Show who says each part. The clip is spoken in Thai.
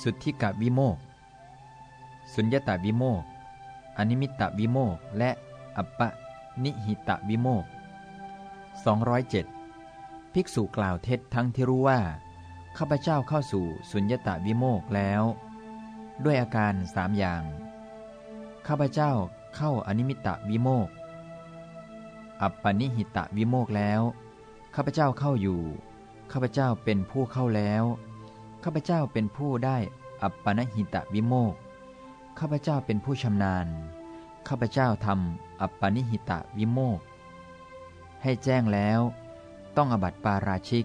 Speaker 1: สุทธิกะวิโมกข์ สุญญตวิโมกข์ อนิมิตตวิโมกข์ และอัปปณิหิตวิโมกข์ 207 ภิกษุกล่าวเท็จทั้งที่รู้ว่า ข้าพเจ้าเข้าสู่สุญญตวิโมกข์แล้ว ด้วยอาการสามอย่าง ข้าพเจ้าเข้าอนิมิตตวิโมกข์ อัปปณิหิตวิโมกข์แล้ว ข้าพเจ้าเข้าอยู่ ข้าพเจ้าเป็นผู้เข้าแล้ว ข้าพเจ้าเป็นผู้ได้อัปปนหิตะวิโมกข้าพเจ้าเป็นผู้ชำนาญ ข้าพเจ้าทำอัปปนิหิตะวิโมกให้แจ้งแล้ว ต้องอบัติปาราชิก